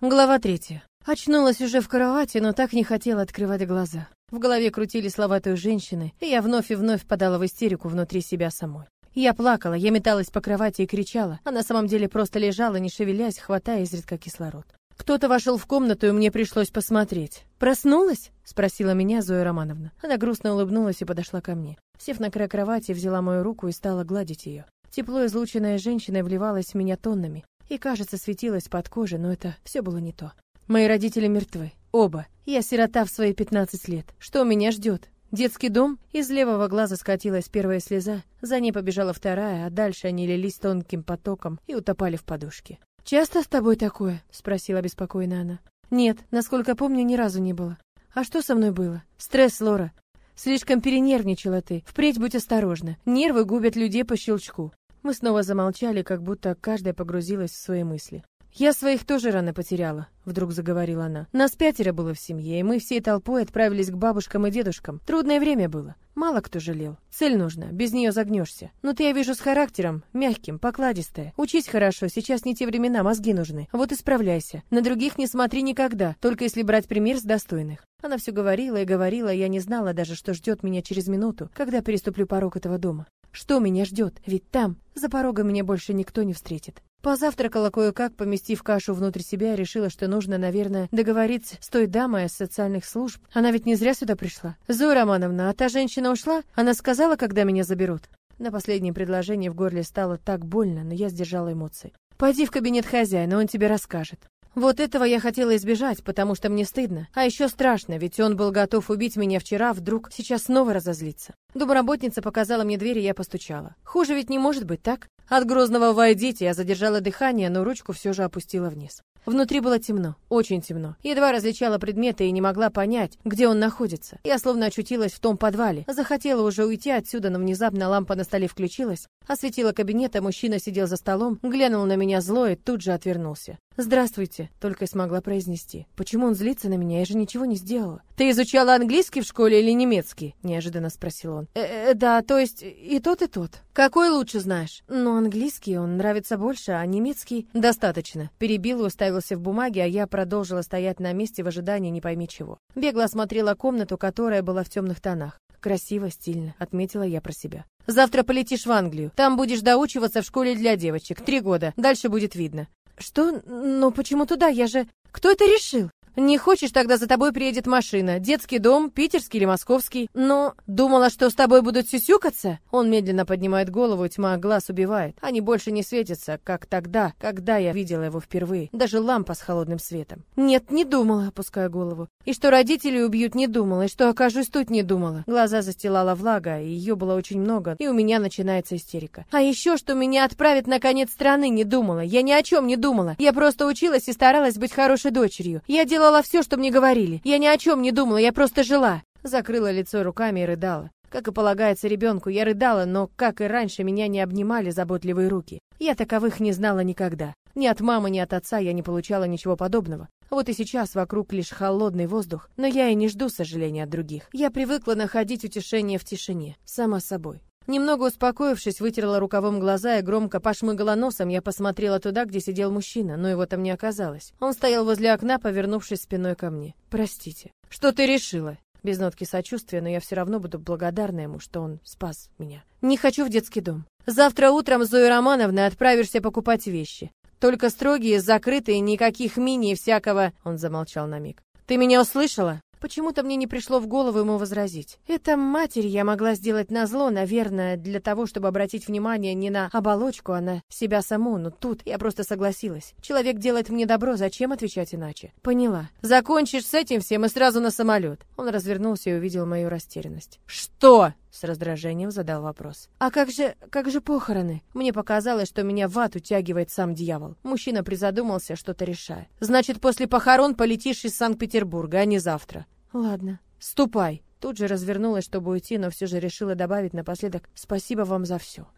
Глава третья. Очнулась уже в кровати, но так не хотела открывать глаза. В голове крутили слова той женщины, и я вновь и вновь подала в истерику внутри себя самой. Я плакала, я металась по кровати и кричала, а на самом деле просто лежала, не шевелясь, хватая изредка кислород. Кто-то вошел в комнату, и мне пришлось посмотреть. «Проснулась?» — спросила меня Зоя Романовна. Она грустно улыбнулась и подошла ко мне. Сев на край кровати, взяла мою руку и стала гладить ее. Тепло излученная женщина вливалась в меня тоннами и, кажется, светилась под кожей, но это все было не то. Мои родители мертвы. Оба. Я сирота в свои 15 лет. Что меня ждет? Детский дом? Из левого глаза скатилась первая слеза, за ней побежала вторая, а дальше они лились тонким потоком и утопали в подушке. «Часто с тобой такое?» — спросила беспокойно она. «Нет, насколько помню, ни разу не было. А что со мной было? Стресс, Лора. Слишком перенервничала ты. Впредь будь осторожна. Нервы губят людей по щелчку. Мы снова замолчали, как будто каждая погрузилась в свои мысли. «Я своих тоже рано потеряла», — вдруг заговорила она. «Нас пятеро было в семье, и мы всей толпой отправились к бабушкам и дедушкам. Трудное время было. Мало кто жалел. Цель нужна, без нее загнешься. Но ты, я вижу, с характером, мягким, покладистая. Учись хорошо, сейчас не те времена, мозги нужны. Вот и справляйся. На других не смотри никогда, только если брать пример с достойных. Она все говорила и говорила, я не знала даже, что ждет меня через минуту, когда переступлю порог этого дома. Что меня ждет? Ведь там, за порогом, меня больше никто не встретит. Позавтракала кое-как, поместив кашу внутрь себя, решила, что нужно, наверное, договориться с той дамой из социальных служб. Она ведь не зря сюда пришла. Зоя Романовна, а та женщина ушла? Она сказала, когда меня заберут? На последнее предложение в горле стало так больно, но я сдержала эмоции. Пойди в кабинет хозяина, он тебе расскажет. Вот этого я хотела избежать, потому что мне стыдно. А еще страшно, ведь он был готов убить меня вчера, вдруг сейчас снова разозлится. Домработница показала мне дверь, и я постучала. Хуже ведь не может быть, так? От грозного «войдите» я задержала дыхание, но ручку все же опустила вниз. Внутри было темно, очень темно. Едва различала предметы и не могла понять, где он находится. Я словно очутилась в том подвале. Захотела уже уйти отсюда, но внезапно лампа на столе включилась, осветила кабинет, а мужчина сидел за столом, глянул на меня зло и тут же отвернулся. «Здравствуйте», — только и смогла произнести. «Почему он злится на меня? Я же ничего не сделала». «Ты изучала английский в школе или немецкий?» — неожиданно спросил он. «Э, -э да, то есть и тот, и тот». «Какой лучше знаешь?» «Ну, английский он нравится больше, а немецкий...» «Достаточно». Перебил и уставился в бумаге, а я продолжила стоять на месте в ожидании не пойми чего. Бегло осмотрела комнату, которая была в темных тонах. Красиво, стильно, отметила я про себя. Завтра полетишь в Англию. Там будешь доучиваться в школе для девочек. Три года. Дальше будет видно. Что? Но почему туда? Я же... Кто это решил? Не хочешь, тогда за тобой приедет машина. Детский дом, питерский или московский. Но думала, что с тобой будут сюсюкаться? Он медленно поднимает голову, тьма глаз убивает. Они больше не светятся, как тогда, когда я видела его впервые. Даже лампа с холодным светом. Нет, не думала, опуская голову. И что родители убьют, не думала. И что окажусь тут, не думала. Глаза застилала влага, и ее было очень много. И у меня начинается истерика. А еще, что меня отправят на конец страны, не думала. Я ни о чем не думала. Я просто училась и старалась быть хорошей дочерью. Я делала делала все, что мне говорили. Я ни о чем не думала, я просто жила. Закрыла лицо руками и рыдала. Как и полагается ребенку, я рыдала, но, как и раньше, меня не обнимали заботливые руки. Я таковых не знала никогда. Ни от мамы, ни от отца я не получала ничего подобного. Вот и сейчас вокруг лишь холодный воздух, но я и не жду сожаления от других. Я привыкла находить утешение в тишине, сама собой. Немного успокоившись, вытерла рукавом глаза и громко пошмыгала носом. Я посмотрела туда, где сидел мужчина, но его там не оказалось. Он стоял возле окна, повернувшись спиной ко мне. «Простите». «Что ты решила?» Без нотки сочувствия, но я все равно буду благодарна ему, что он спас меня. «Не хочу в детский дом. Завтра утром с Зоей Романовной отправишься покупать вещи. Только строгие, закрытые, никаких мини и всякого...» Он замолчал на миг. «Ты меня услышала?» Почему-то мне не пришло в голову ему возразить. Это матери я могла сделать назло, наверное, для того, чтобы обратить внимание не на оболочку, а на себя саму, но тут я просто согласилась. Человек делает мне добро, зачем отвечать иначе? Поняла. Закончишь с этим всем и сразу на самолет. Он развернулся и увидел мою растерянность. Что? С раздражением задал вопрос. «А как же... как же похороны?» Мне показалось, что меня в ад утягивает сам дьявол. Мужчина призадумался, что-то решая. «Значит, после похорон полетишь из Санкт-Петербурга, а не завтра». «Ладно». «Ступай». Тут же развернулась, чтобы уйти, но все же решила добавить напоследок «Спасибо вам за все».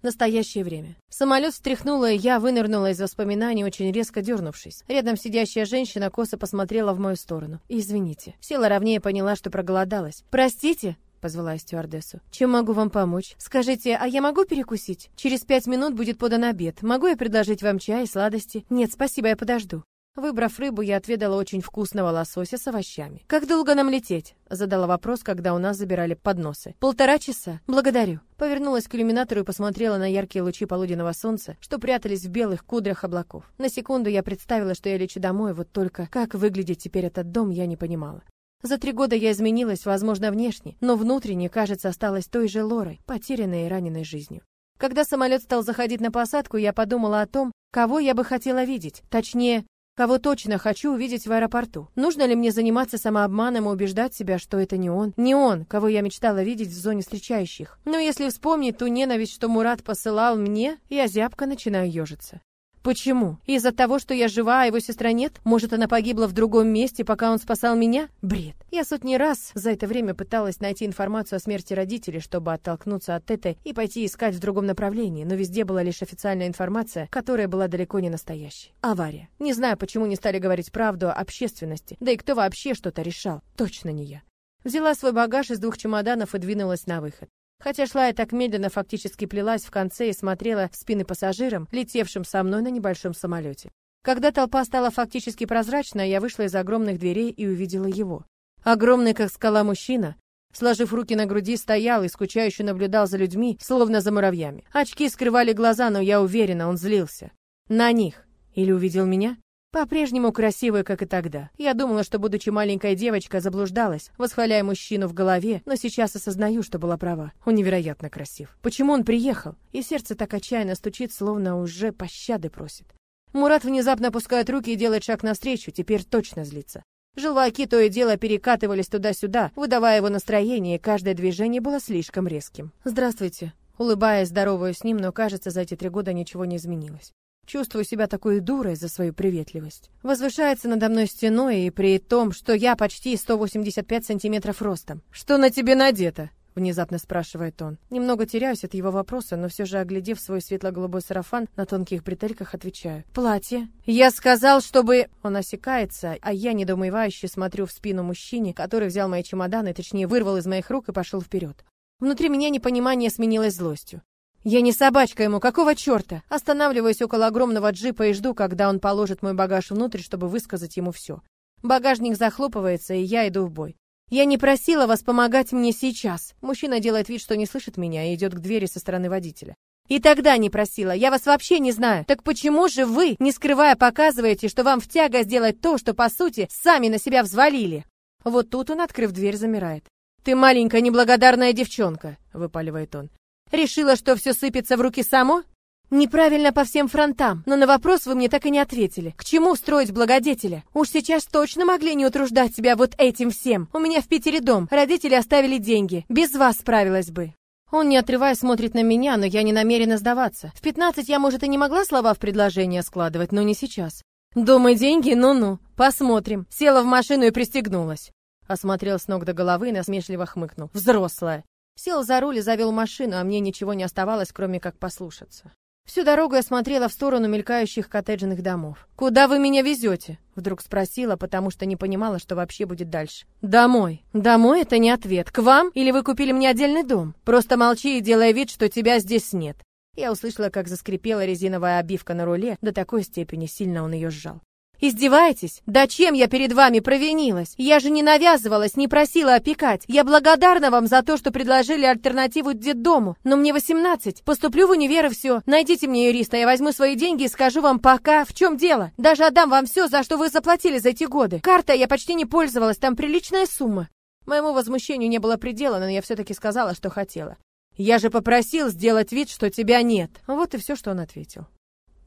Настоящее время. Самолет встряхнуло, и я вынырнула из воспоминаний, очень резко дернувшись. Рядом сидящая женщина косо посмотрела в мою сторону. «Извините». Села ровнее, поняла, что проголодалась. «Простите?» — позвала я стюардессу. «Чем могу вам помочь? Скажите, а я могу перекусить? Через пять минут будет подан обед. Могу я предложить вам чай и сладости?» «Нет, спасибо, я подожду». Выбрав рыбу, я отведала очень вкусного лосося с овощами. «Как долго нам лететь?» — задала вопрос, когда у нас забирали подносы. «Полтора часа. Благодарю». Повернулась к иллюминатору и посмотрела на яркие лучи полуденного солнца, что прятались в белых кудрях облаков. На секунду я представила, что я лечу домой, вот только как выглядит теперь этот дом, я не понимала. За три года я изменилась, возможно, внешне, но внутренне, кажется, осталась той же Лорой, потерянной и раненой жизнью. Когда самолет стал заходить на посадку, я подумала о том, кого я бы хотела видеть. Точнее, Кого точно хочу увидеть в аэропорту? Нужно ли мне заниматься самообманом и убеждать себя, что это не он? Не он, кого я мечтала видеть в зоне встречающих. Но если вспомнить ту ненависть, что Мурат посылал мне, я зябко начинаю ежиться. Почему? Из-за того, что я жива, а его сестра нет? Может, она погибла в другом месте, пока он спасал меня? Бред. Я сотни раз за это время пыталась найти информацию о смерти родителей, чтобы оттолкнуться от этой и пойти искать в другом направлении, но везде была лишь официальная информация, которая была далеко не настоящей. Авария. Не знаю, почему не стали говорить правду общественности, да и кто вообще что-то решал. Точно не я. Взяла свой багаж из двух чемоданов и двинулась на выход. Хотя шла я так медленно, фактически плелась в конце и смотрела в спины пассажирам, летевшим со мной на небольшом самолете. Когда толпа стала фактически прозрачной, я вышла из огромных дверей и увидела его. Огромный, как скала, мужчина, сложив руки на груди, стоял и скучающе наблюдал за людьми, словно за муравьями. Очки скрывали глаза, но я уверена, он злился. На них. Или увидел меня? По-прежнему красивая, как и тогда. Я думала, что, будучи маленькой девочкой, заблуждалась, восхваляя мужчину в голове, но сейчас осознаю, что была права. Он невероятно красив. Почему он приехал? И сердце так отчаянно стучит, словно уже пощады просит. Мурат внезапно опускает руки и делает шаг навстречу, теперь точно злится. Желваки то и дело перекатывались туда-сюда, выдавая его настроение, и каждое движение было слишком резким. «Здравствуйте». Улыбаясь, здороваю с ним, но, кажется, за эти три года ничего не изменилось. Чувствую себя такой дурой за свою приветливость. Возвышается надо мной стеной, и при том, что я почти 185 сантиметров ростом. «Что на тебе надето?» — внезапно спрашивает он. Немного теряюсь от его вопроса, но все же, оглядев свой светло-голубой сарафан, на тонких бретельках отвечаю. «Платье». «Я сказал, чтобы...» Он осекается, а я недоумевающе смотрю в спину мужчине, который взял мои чемоданы, точнее, вырвал из моих рук и пошел вперед. Внутри меня непонимание сменилось злостью. Я не собачка ему, какого черта? Останавливаюсь около огромного джипа и жду, когда он положит мой багаж внутрь, чтобы высказать ему все. Багажник захлопывается, и я иду в бой. Я не просила вас помогать мне сейчас. Мужчина делает вид, что не слышит меня и идет к двери со стороны водителя. И тогда не просила. Я вас вообще не знаю. Так почему же вы, не скрывая, показываете, что вам в тяга сделать то, что по сути сами на себя взвалили? Вот тут он, открыв дверь, замирает. Ты маленькая неблагодарная девчонка, выпаливает он. Решила, что все сыпется в руки само? Неправильно по всем фронтам, но на вопрос вы мне так и не ответили. К чему строить благодетеля? Уж сейчас точно могли не утруждать себя вот этим всем. У меня в Питере дом, родители оставили деньги. Без вас справилась бы. Он, не отрываясь, смотрит на меня, но я не намерена сдаваться. В пятнадцать я, может, и не могла слова в предложение складывать, но не сейчас. Дом и деньги? Ну-ну. Посмотрим. Села в машину и пристегнулась. Осмотрел с ног до головы и насмешливо хмыкнул. Взрослая. Сел за руль и завел машину, а мне ничего не оставалось, кроме как послушаться. Всю дорогу я смотрела в сторону мелькающих коттеджных домов. «Куда вы меня везете?» Вдруг спросила, потому что не понимала, что вообще будет дальше. «Домой». «Домой» — это не ответ. «К вам? Или вы купили мне отдельный дом?» «Просто молчи и делай вид, что тебя здесь нет». Я услышала, как заскрипела резиновая обивка на руле, до такой степени сильно он ее сжал. Издеваетесь? Да чем я перед вами провинилась? Я же не навязывалась, не просила опекать. Я благодарна вам за то, что предложили альтернативу детдому. Но мне 18. Поступлю в универ и все. Найдите мне юриста, я возьму свои деньги и скажу вам пока, в чем дело. Даже отдам вам все, за что вы заплатили за эти годы. Карта я почти не пользовалась, там приличная сумма. Моему возмущению не было предела, но я все-таки сказала, что хотела. Я же попросил сделать вид, что тебя нет. Вот и все, что он ответил.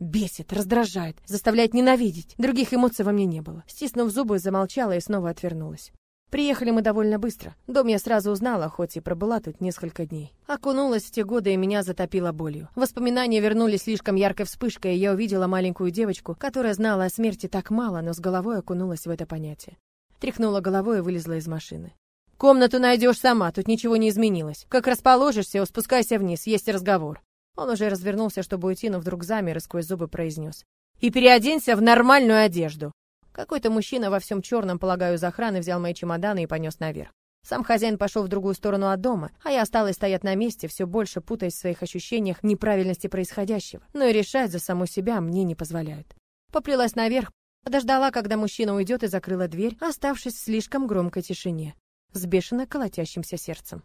Бесит, раздражает, заставляет ненавидеть. Других эмоций во мне не было. Стиснув зубы, замолчала и снова отвернулась. Приехали мы довольно быстро. Дом я сразу узнала, хоть и пробыла тут несколько дней. Окунулась в те годы и меня затопило болью. Воспоминания вернулись слишком яркой вспышкой, и я увидела маленькую девочку, которая знала о смерти так мало, но с головой окунулась в это понятие. Тряхнула головой и вылезла из машины. «Комнату найдешь сама, тут ничего не изменилось. Как расположишься, спускайся вниз, есть разговор». Он уже развернулся, чтобы уйти, но вдруг замер и сквозь зубы произнес. «И переоденься в нормальную одежду!» Какой-то мужчина во всем черном, полагаю, из охраны взял мои чемоданы и понес наверх. Сам хозяин пошел в другую сторону от дома, а я осталась стоять на месте, все больше путаясь в своих ощущениях неправильности происходящего. Но и решать за саму себя мне не позволяют. Поплелась наверх, Подождала, когда мужчина уйдет, и закрыла дверь, оставшись в слишком громкой тишине, с бешено колотящимся сердцем.